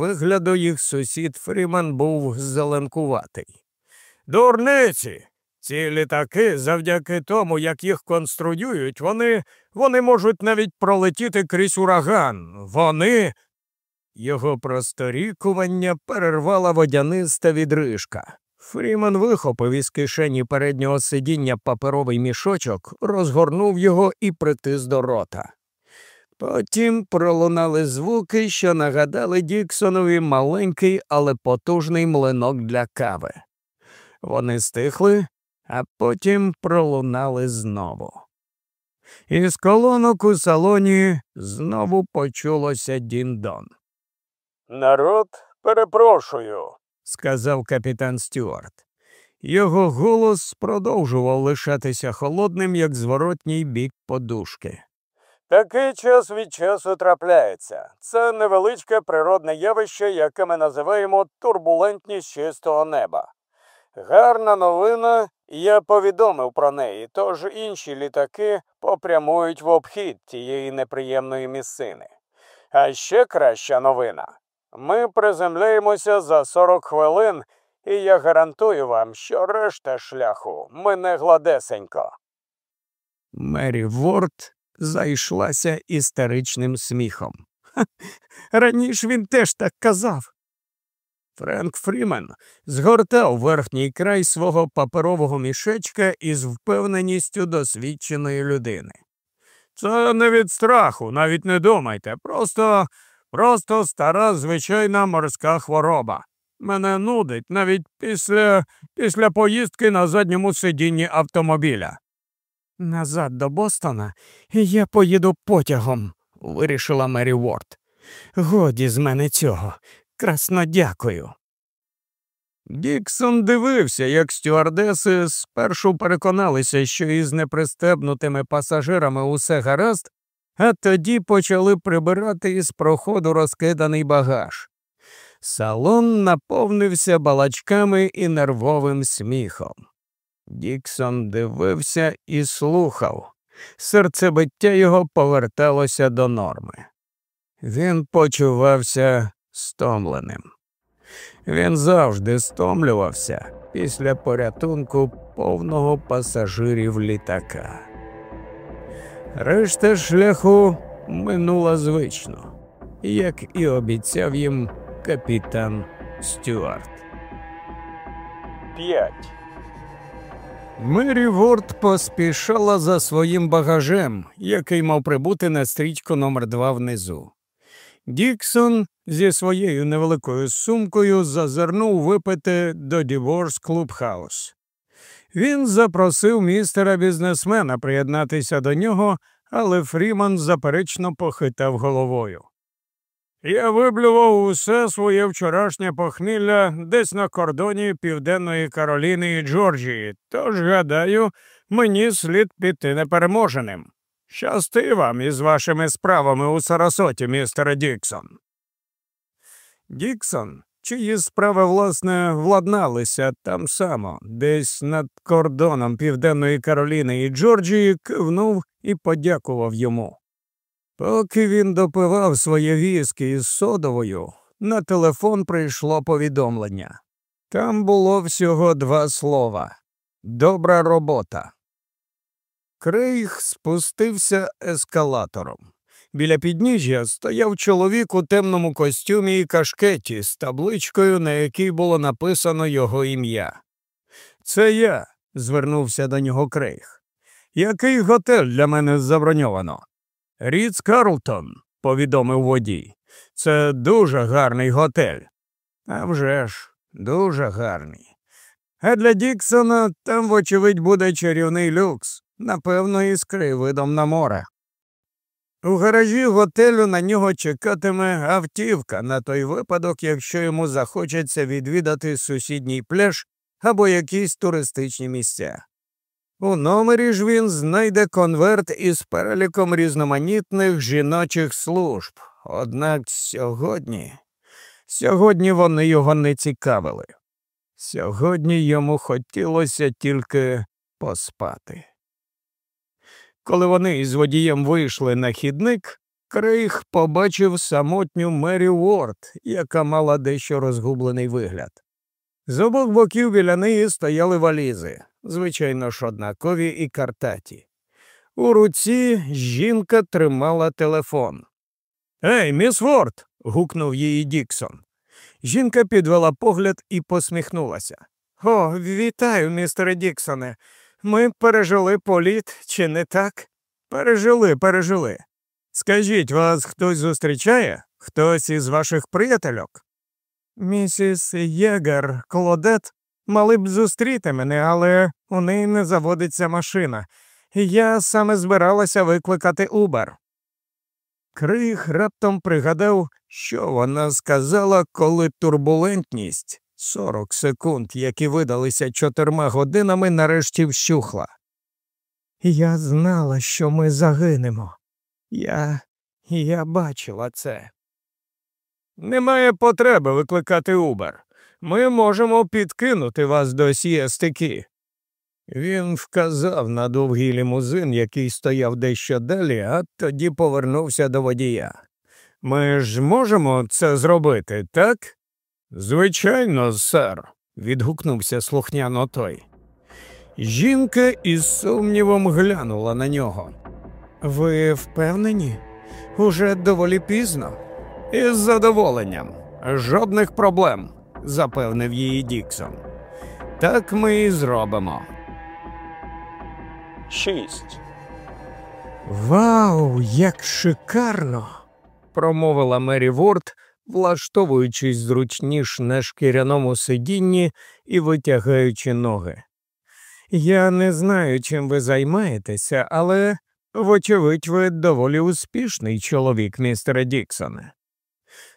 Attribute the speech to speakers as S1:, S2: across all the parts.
S1: вигляду їх сусід Фріман був зеленкуватий. Дурниці. Ці літаки, завдяки тому, як їх конструюють, вони вони можуть навіть пролетіти крізь ураган. Вони. Його просторікування перервала водяниста відрижка. Фріман вихопив із кишені переднього сидіння паперовий мішочок, розгорнув його і притис до рота. Потім пролунали звуки, що нагадали Діксонові маленький, але потужний млинок для кави. Вони стихли, а потім пролунали знову. Із колонок у салоні знову почулося Діндон. Народ, перепрошую, сказав капітан Стюарт. Його голос продовжував лишатися холодним, як зворотній бік подушки. Такий час від часу трапляється. Це невеличке природне явище, яке ми називаємо турбулентність чистого неба. Гарна новина, я повідомив про неї, тож інші літаки попрямують в обхід тієї неприємної місцини. А ще краща новина. Ми приземляємося за 40 хвилин, і я гарантую вам, що решта шляху мине гладесенько. Мері Ворд зайшлася істеричним сміхом. Раніше він теж так казав. Френк Фрімен згортав верхній край свого паперового мішечка із впевненістю досвідченої людини. Це не від страху, навіть не думайте, просто просто стара звичайна морська хвороба. Мене нудить навіть після після поїздки на задньому сидінні автомобіля. Назад до Бостона я поїду потягом, вирішила Мері Уорд. Годі з мене цього. Красно дякую. Діксон дивився, як стюардеси спершу переконалися, що із непристебнутими пасажирами усе гаразд, а тоді почали прибирати із проходу розкиданий багаж. Салон наповнився балачками і нервовим сміхом. Діксон дивився і слухав. Серцебиття його поверталося до норми. Він почувався стомленим. Він завжди стомлювався після порятунку повного пасажирів літака. Решта шляху минула звично, як і обіцяв їм капітан Стюарт. П'ять. Мері Ворд поспішала за своїм багажем, який мав прибути на стрічку номер 2 внизу. Діксон зі своєю невеликою сумкою зазирнув випити до Dewar's Clubhouse. Він запросив містера бізнесмена приєднатися до нього, але Фріман заперечно похитав головою. Я виблював усе своє вчорашнє похмілля десь на кордоні Південної Кароліни і Джорджії, тож, гадаю, мені слід піти непереможеним. Щасти вам із вашими справами у Сарасоті, містер Діксон. Діксон, чиї справи, власне, владналися там само, десь над кордоном Південної Кароліни і Джорджії, кивнув і подякував йому. Поки він допивав своє віскі із содовою, на телефон прийшло повідомлення. Там було всього два слова Добра робота. Крейг спустився ескалатором. Біля підніжжя стояв чоловік у темному костюмі і кашкеті з табличкою, на якій було написано його ім'я. Це я, звернувся до нього Крейг. Який готель для мене заброньовано? Ріц Карлтон, повідомив водій. Це дуже гарний готель. «А вже ж, дуже гарний. А для Діксона там, вочевидь, буде чарівний люкс напевно, із краєвидом на море. У гаражі готелю на нього чекатиме автівка на той випадок, якщо йому захочеться відвідати сусідній пляж або якісь туристичні місця. У номері ж він знайде конверт із переліком різноманітних жіночих служб. Однак сьогодні, сьогодні вони його не цікавили. Сьогодні йому хотілося тільки поспати. Коли вони із водієм вийшли на хідник, Крейг побачив самотню Мері Уорд, яка мала дещо розгублений вигляд. З обох боків біля неї стояли валізи, звичайно ж однакові і картаті. У руці жінка тримала телефон. Ей, міс Ворд. гукнув її Діксон. Жінка підвела погляд і посміхнулася. О, вітаю, містере Діксоне. Ми пережили політ, чи не так? Пережили, пережили. Скажіть, вас хтось зустрічає? Хтось із ваших приятельок? Місіс Єгер, Клодет мали б зустріти мене, але у неї не заводиться машина. Я саме збиралася викликати Убер. Криг раптом пригадав, що вона сказала, коли турбулентність 40 секунд, які видалися чотирма годинами, нарешті вщухла. Я знала, що ми загинемо. Я я бачила це. Немає потреби викликати Убер. Ми можемо підкинути вас до сієстики. Він вказав на довгий лімузин, який стояв дещо далі, а тоді повернувся до водія. Ми ж можемо це зробити, так? Звичайно, сер, відгукнувся слухняно той. Жінка із сумнівом глянула на нього. Ви впевнені? Уже доволі пізно. Із задоволенням. Жодних проблем, запевнив її Діксон. Так ми і зробимо. Шість. Вау, як шикарно! промовила Мері Ворд, влаштовуючись зручніш на шкіряному сидінні і витягаючи ноги. Я не знаю, чим ви займаєтеся, але, вочевидь, ви доволі успішний чоловік, містере Діксоне.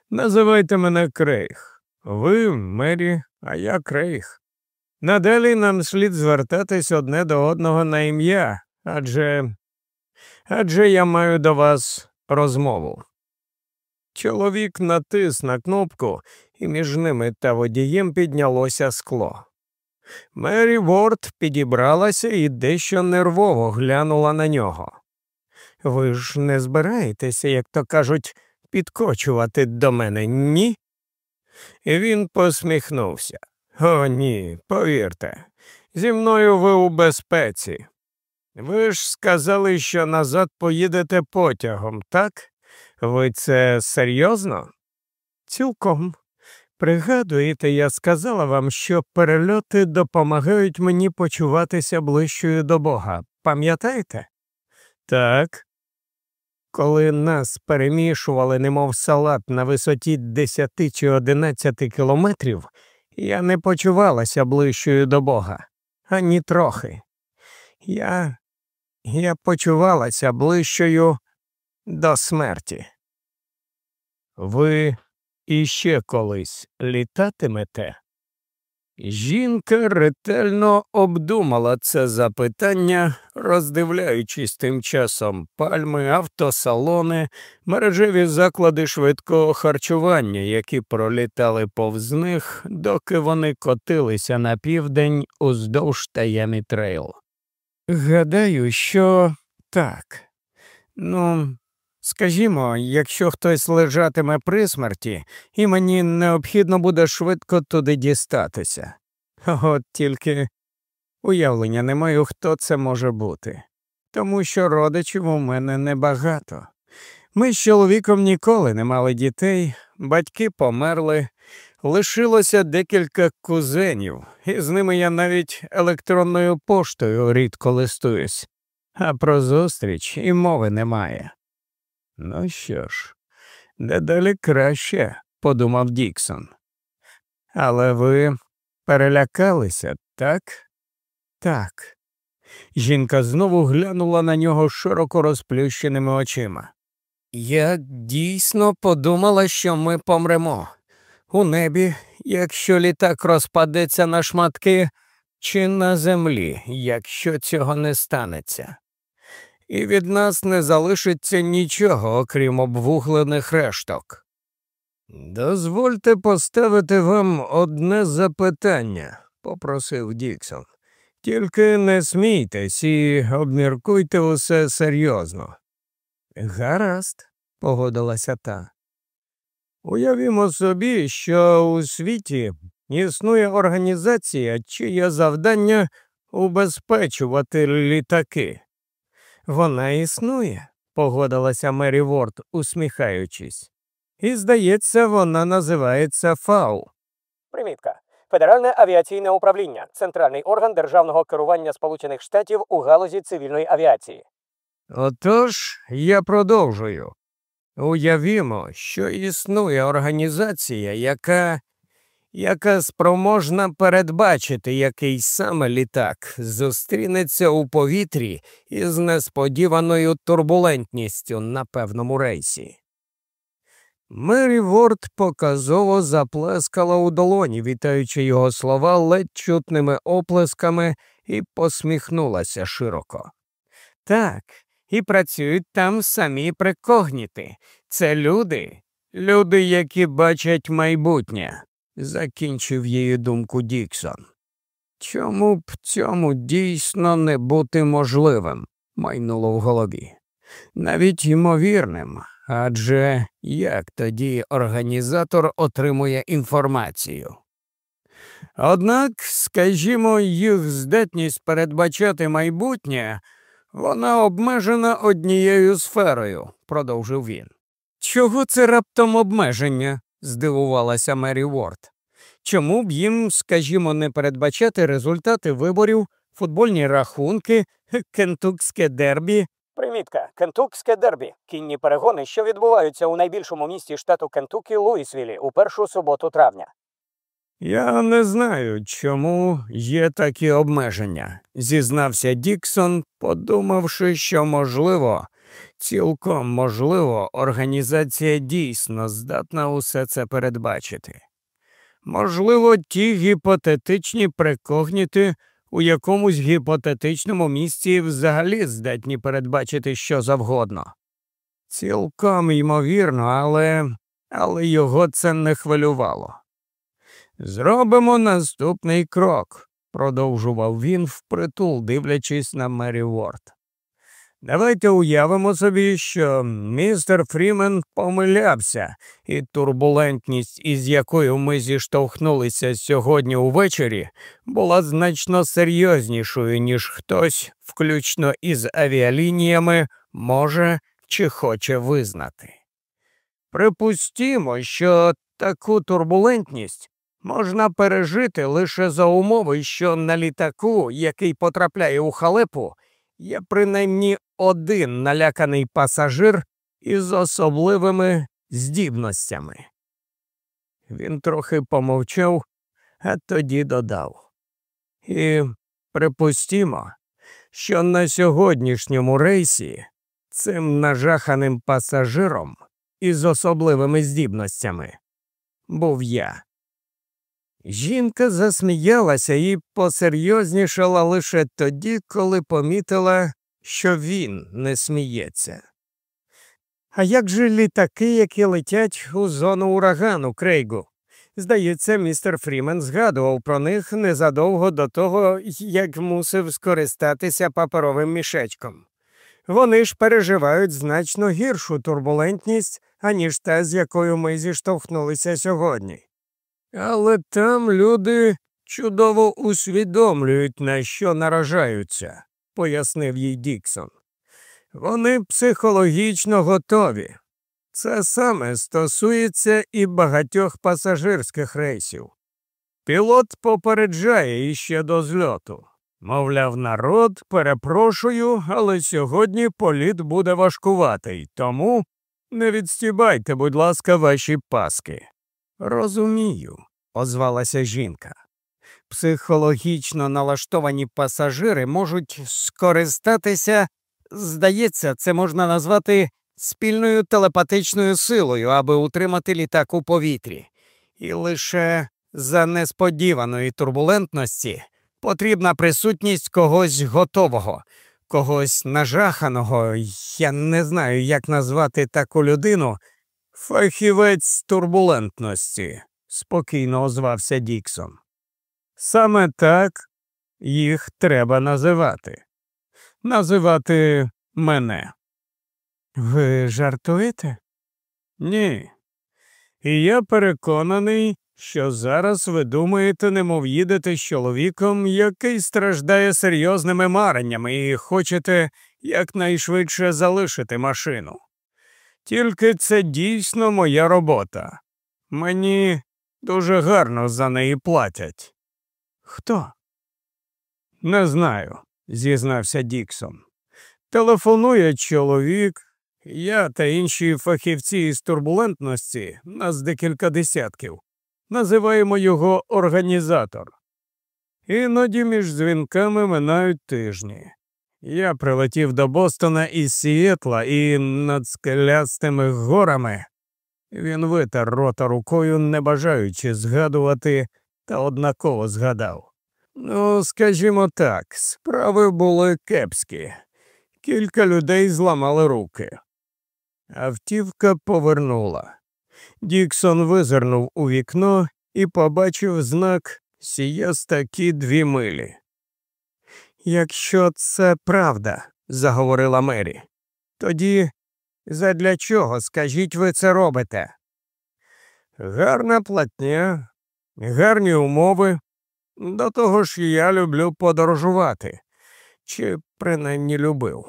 S1: Називайте мене Крейг. Ви Мері, а я Крейг. Надалі нам слід звертатись одне до одного на ім'я, адже адже я маю до вас розмову. Чоловік натис на кнопку, і між ними та водієм піднялося скло. Мері Ворд підібралася і дещо нервово глянула на нього. Ви ж не збираєтеся, як то кажуть, підкочувати до мене, ні? І він посміхнувся. О, ні, повірте, зі мною ви у безпеці. Ви ж сказали, що назад поїдете потягом, так? Ви це серйозно? Цілком. Пригадуєте, я сказала вам, що перельоти допомагають мені почуватися ближчою до Бога. Пам'ятаєте? Так. Коли нас перемішували, немов салат на висоті 10 чи 11 кілометрів, я не почувалася ближчою до Бога, ані трохи. Я я почувалася ближчою до смерті. Ви іще колись літатимете? Жінка ретельно обдумала це запитання, роздивляючись тим часом пальми, автосалони, мережеві заклади швидкого харчування, які пролітали повз них, доки вони котилися на південь уздовж таємі трейл. Гадаю, що так. Ну, Скажімо, якщо хтось лежатиме при смерті, і мені необхідно буде швидко туди дістатися. От тільки уявлення не маю, хто це може бути, тому що родичів у мене небагато. Ми з чоловіком ніколи не мали дітей, батьки померли, лишилося декілька кузенів, і з ними я навіть електронною поштою рідко листуюсь, а про зустріч і мови немає. Ну що ж, дедалі краще, подумав Діксон. Але ви перелякалися, так? Так. Жінка знову глянула на нього широко розплющеними очима. Я дійсно подумала, що ми помремо. У небі, якщо літак розпадеться на шматки, чи на землі, якщо цього не станеться і від нас не залишиться нічого, окрім обвуглених решток. Дозвольте поставити вам одне запитання, попросив Діксон. Тільки не смійтесь і обміркуйте усе серйозно. Гаразд, погодилася та. Уявімо собі, що у світі існує організація, чиє завдання убезпечувати літаки. Вона існує, погодилася Мері Ворд, усміхаючись. І, здається, вона називається ФАУ.
S2: Примітка. Федеральне авіаційне управління центральний орган державного керування Сполучених Штатів у галузі цивільної авіації.
S1: Отож, я продовжую. Уявімо, що існує організація, яка яка спроможна передбачити, який саме літак зустрінеться у повітрі із несподіваною турбулентністю на певному рейсі. Мері Ворд показово заплескала у долоні, вітаючи його слова ледь чутними оплесками, і посміхнулася широко. Так, і працюють там самі прикогніти. Це люди, люди, які бачать майбутнє, закінчив її думку Діксон. Чому б цьому дійсно не бути можливим? майнуло в голові. Навіть ймовірним, адже як тоді організатор отримує інформацію? Однак, скажімо, їх здатність передбачати майбутнє вона обмежена однією сферою, продовжив він. Чого це раптом обмеження? Здивувалася Мері Ворд. Чому б їм, скажімо, не передбачати результати виборів, футбольні рахунки, кентукське дербі?
S2: Примітка. Кентукське дербі. Кінні перегони, що відбуваються у найбільшому місті штату Кентукі Луїсвілі у першу суботу травня.
S1: Я не знаю, чому є такі обмеження, зізнався Діксон, подумавши, що, можливо, цілком можливо, організація дійсно здатна усе це передбачити. Можливо, ті гіпотетичні прикогніти у якомусь гіпотетичному місці взагалі здатні передбачити що завгодно. Цілком ймовірно, але, але його це не хвилювало. Зробимо наступний крок, продовжував він впритул, дивлячись на Мері Ворд. Давайте уявимо собі, що містер Фрімен помилявся, і турбулентність, із якою ми зіштовхнулися сьогодні увечері, була значно серйознішою, ніж хтось, включно із авіалініями, може чи хоче визнати. Припустімо, що таку турбулентність можна пережити лише за умови, що на літаку, який потрапляє у халепу, є принаймні один наляканий пасажир із особливими здібностями. Він трохи помовчав, а тоді додав. І припустімо, що на сьогоднішньому рейсі цим нажаханим пасажиром із особливими здібностями був я. Жінка засміялася і посерйознішала лише тоді, коли помітила, що він не сміється. А як же літаки, які летять у зону урагану Крейгу? Здається, містер Фрімен згадував про них незадовго до того, як мусив скористатися паперовим мішечком. Вони ж переживають значно гіршу турбулентність, аніж та, з якою ми зіштовхнулися сьогодні. Але там люди чудово усвідомлюють, на що наражаються, пояснив їй Діксон. Вони психологічно готові. Це саме стосується і багатьох пасажирських рейсів. Пілот попереджає іще до зльоту. Мовляв, народ, перепрошую, але сьогодні політ буде важкуватий, тому не відстібайте, будь ласка, ваші паски. Розумію, озвалася жінка. Психологічно налаштовані пасажири можуть скористатися, здається, це можна назвати спільною телепатичною силою, аби утримати літак у повітрі. І лише за несподіваної турбулентності потрібна присутність когось готового, когось нажаханого, я не знаю, як назвати таку людину. Фахівець турбулентності, спокійно озвався Діксон. Саме так їх треба називати. Називати мене. Ви жартуєте? Ні. І я переконаний, що зараз ви думаєте, немов їдете з чоловіком, який страждає серйозними мареннями, і хочете якнайшвидше залишити машину. Тільки це дійсно моя робота. Мені дуже гарно за неї платять. Хто? Не знаю, зізнався Діксон. Телефонує чоловік, я та інші фахівці із турбулентності, нас декілька десятків, називаємо його організатор. Іноді між дзвінками минають тижні. Я прилетів до Бостона із Сієтла і над скелястими горами. Він витер рота рукою, не бажаючи згадувати, та однаково згадав. Ну, скажімо так, справи були кепські. Кілька людей зламали руки. Автівка повернула. Діксон визирнув у вікно і побачив знак сієста кі дві милі. Якщо це правда, заговорила Мері, тоді задля чого, скажіть, ви це робите? Гарна платня, гарні умови. До того ж я люблю подорожувати, чи принаймні любив.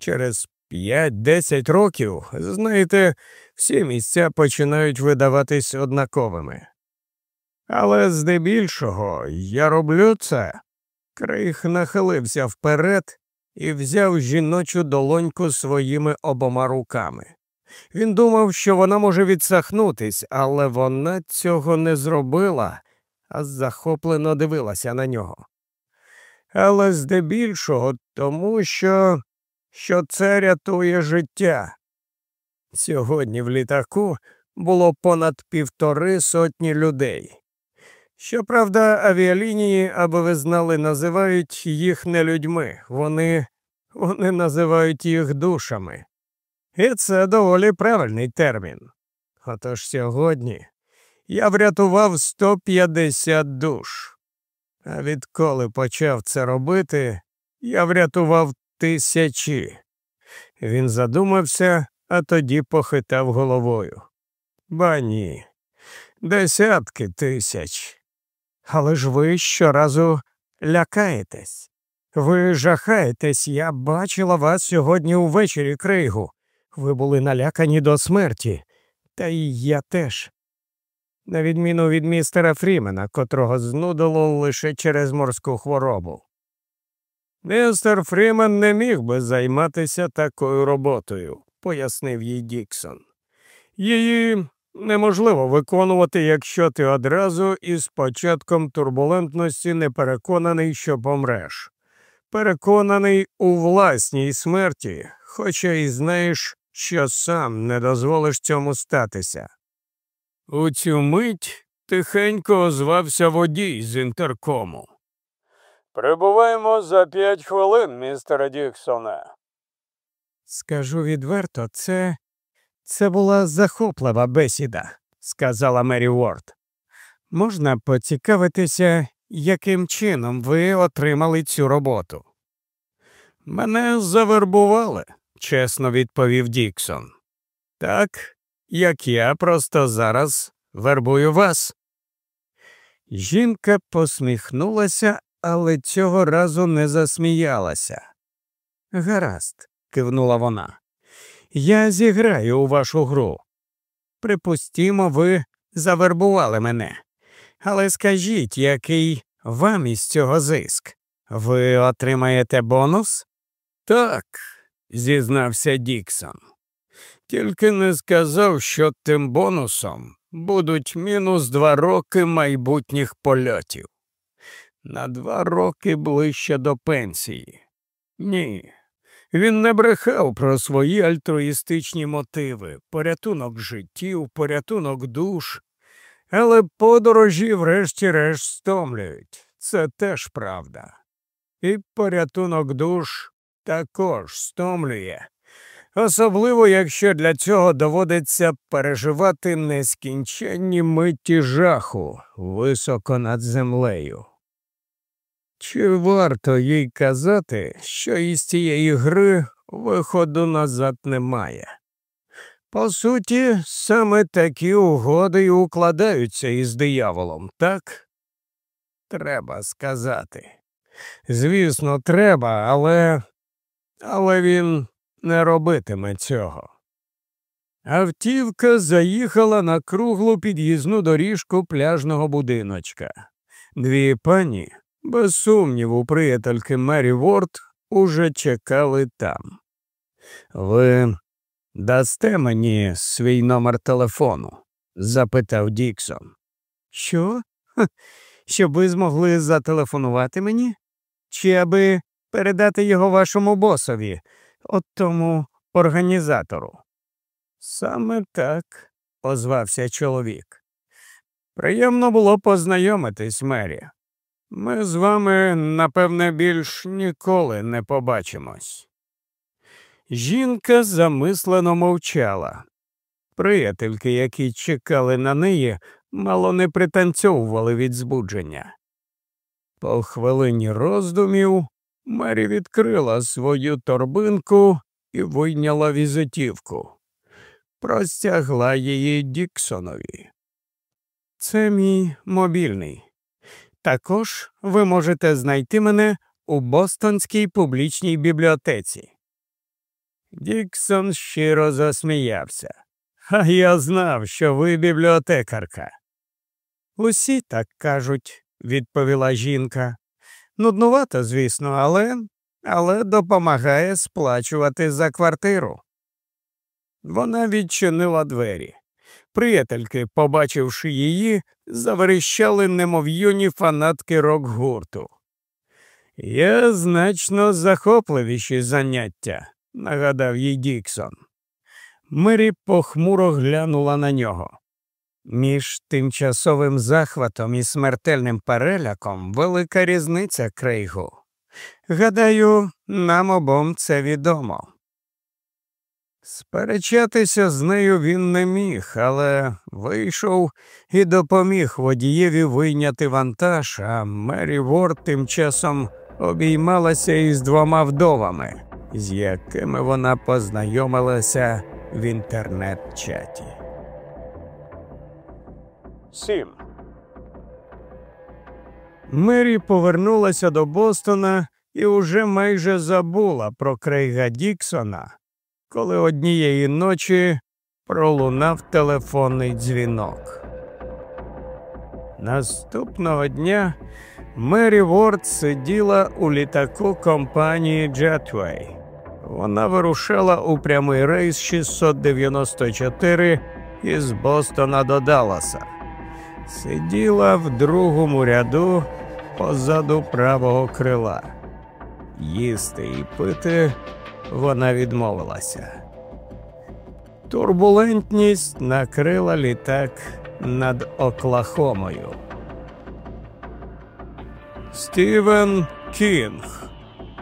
S1: Через п'ять-десять років, знаєте, всі місця починають видаватись однаковими. Але здебільшого я роблю це. Крих нахилився вперед і взяв жіночу долоньку своїми обома руками. Він думав, що вона може відсахнутись, але вона цього не зробила, а захоплено дивилася на нього. Але здебільшого тому, що, що це рятує життя. Сьогодні в літаку було понад півтори сотні людей. Щоправда, авіалінії, аби ви знали, називають їх не людьми, вони, вони називають їх душами. І це доволі правильний термін. Отож сьогодні я врятував 150 душ. А відколи почав це робити, я врятував тисячі. Він задумався, а тоді похитав головою. Ба ні, десятки тисяч. Але ж ви щоразу лякаєтесь. Ви жахаєтесь, я бачила вас сьогодні увечері кригу. Ви були налякані до смерті, та й я теж. На відміну від містера Фрімена, котрого знудило лише через морську хворобу. Містер Фрімен не міг би займатися такою роботою, пояснив їй Діксон. Її неможливо виконувати, якщо ти одразу із початком турбулентності не переконаний, що помреш. Переконаний у власній смерті, хоча й знаєш, що сам не дозволиш цьому статися. У цю мить тихенько озвався водій з інтеркому. Прибуваємо за п'ять хвилин, містере Діксоне. Скажу відверто, це це була захоплива бесіда, сказала Мері Уорд. Можна поцікавитися, яким чином ви отримали цю роботу? Мене завербували, чесно відповів Діксон. Так, як я просто зараз вербую вас. Жінка посміхнулася, але цього разу не засміялася. Гаразд, кивнула вона. Я зіграю у вашу гру. Припустімо, ви завербували мене. Але скажіть, який вам із цього зиск? Ви отримаєте бонус? Так, зізнався Діксон. Тільки не сказав, що тим бонусом будуть мінус два роки майбутніх польотів. На два роки ближче до пенсії. Ні. Він не брехав про свої альтруїстичні мотиви, порятунок життів, порятунок душ, але подорожі, врешті-решт, стомлюють. Це теж правда. І порятунок душ також стомлює, особливо якщо для цього доводиться переживати нескінченні миті жаху високо над землею. Чи варто їй казати, що із цієї гри виходу назад немає? По суті, саме такі угоди й укладаються із дияволом, так? Треба сказати. Звісно, треба, але. але він не робитиме цього. Автівка заїхала на круглу під'їзну доріжку пляжного будиночка. Дві пані, без сумніву, приятельки Мері Ворд, уже чекали там. Ви дасте мені свій номер телефону? запитав Діксон. Що? Щоб ви змогли зателефонувати мені? Чи аби передати його вашому босові, от тому організатору? Саме так, озвався чоловік. Приємно було познайомитись, Мері. Ми з вами, напевне, більш ніколи не побачимось. Жінка замислено мовчала. Приятельки, які чекали на неї, мало не пританцьовували від збудження. По хвилині роздумів Мері відкрила свою торбинку і вийняла візитівку. Простягла її Діксонові. Це мій мобільний. Також ви можете знайти мене у Бостонській публічній бібліотеці. Діксон щиро засміявся. А я знав, що ви бібліотекарка. Усі так кажуть, відповіла жінка. Нуднувато, звісно, але але допомагає сплачувати за квартиру. Вона відчинила двері. Приятельки, побачивши її, заверещали немов юні фанатки рок гурту. Є значно захопливіші заняття, нагадав їй Діксон. Мері похмуро глянула на нього. Між тимчасовим захватом і смертельним переляком велика різниця крейгу. Гадаю, нам обом це відомо. Сперечатися з нею він не міг, але вийшов і допоміг водієві вийняти вантаж, а Мері Ворд тим часом обіймалася із двома вдовами, з якими вона познайомилася в інтернет-чаті. 7. Мері повернулася до Бостона і уже майже забула про Крейга Діксона коли однієї ночі пролунав телефонний дзвінок. Наступного дня Мері Ворд сиділа у літаку компанії Jetway. Вона вирушала у прямий рейс 694 із Бостона до Далласа. Сиділа в другому ряду позаду правого крила. Їсти і пити вона відмовилася. Турбулентність накрила літак над Оклахомою. Стівен Кінг,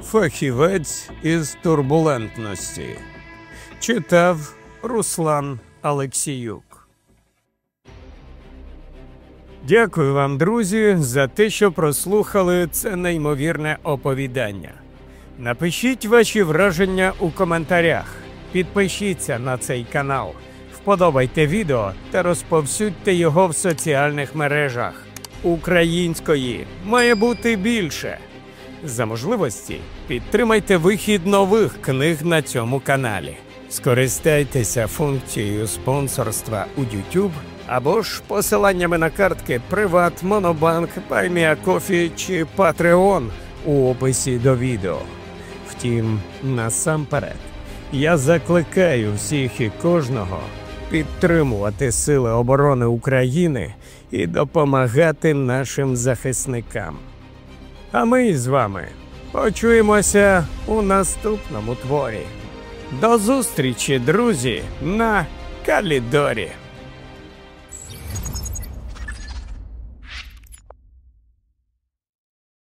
S1: фахівець із турбулентності, читав Руслан Алексіюк. Дякую вам, друзі, за те, що прослухали це неймовірне оповідання. Напишіть ваші враження у коментарях, підпишіться на цей канал, вподобайте відео та розповсюдьте його в соціальних мережах. Української має бути більше. За можливості підтримайте вихід нових книг на цьому каналі. Скористайтеся функцією спонсорства у YouTube або ж посиланнями на картки Приват, Монобанк, Buy Me a Coffee чи Patreon у описі до відео. Втім, насамперед, я закликаю всіх і кожного підтримувати Сили оборони України і допомагати нашим захисникам. А ми з вами почуємося у наступному творі. До зустрічі, друзі, на Калідорі.